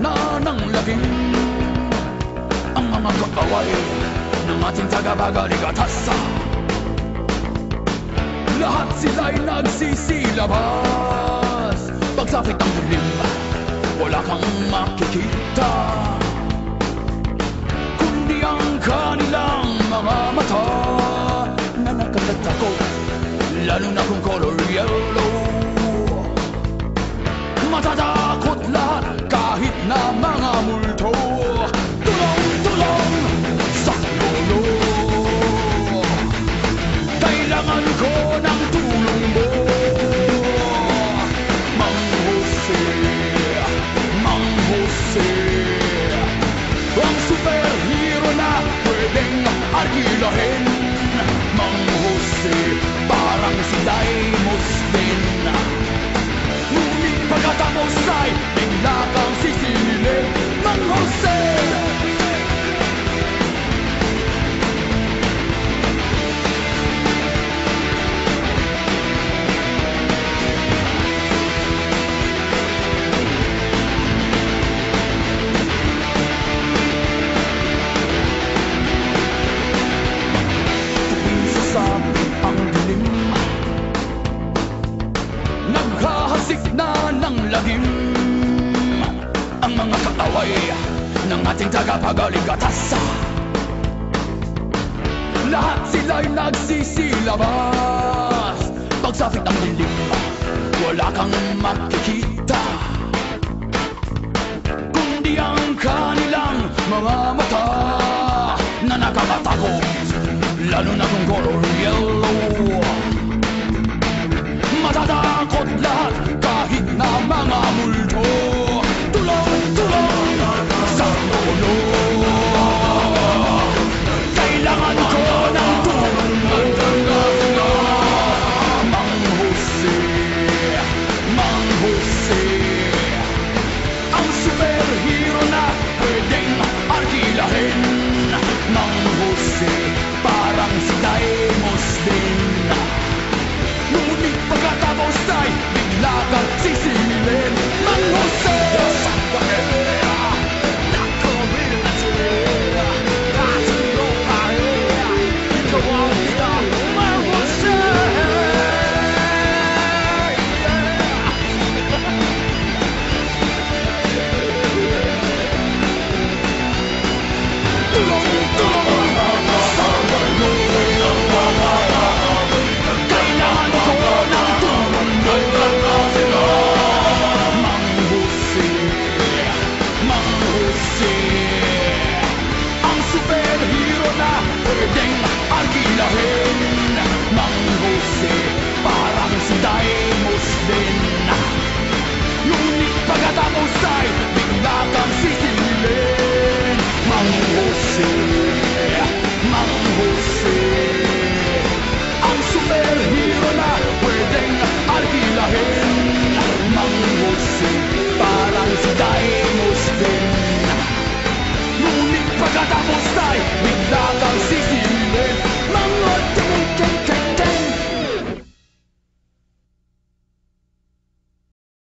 na ng laging Ang mga kaaway ng ating tagabagaligatasa Lahat sila'y nagsisilabas. Pagsapit ng dilim, wala kang makikita. Kundi ang kanilang mga mata Na nakatatakot, lalo na kung color yellow. Matatakot lahat ka na mga ng lagim Ang mga kaaway ng ating tagapagaligtas Lahat sila'y nagsisilabas. Pagsapit ng dilim Wala kang makikita. Kundi ang kanilang mga mata Na nakakatakot Lalo na kung color yellow mamá, mulher.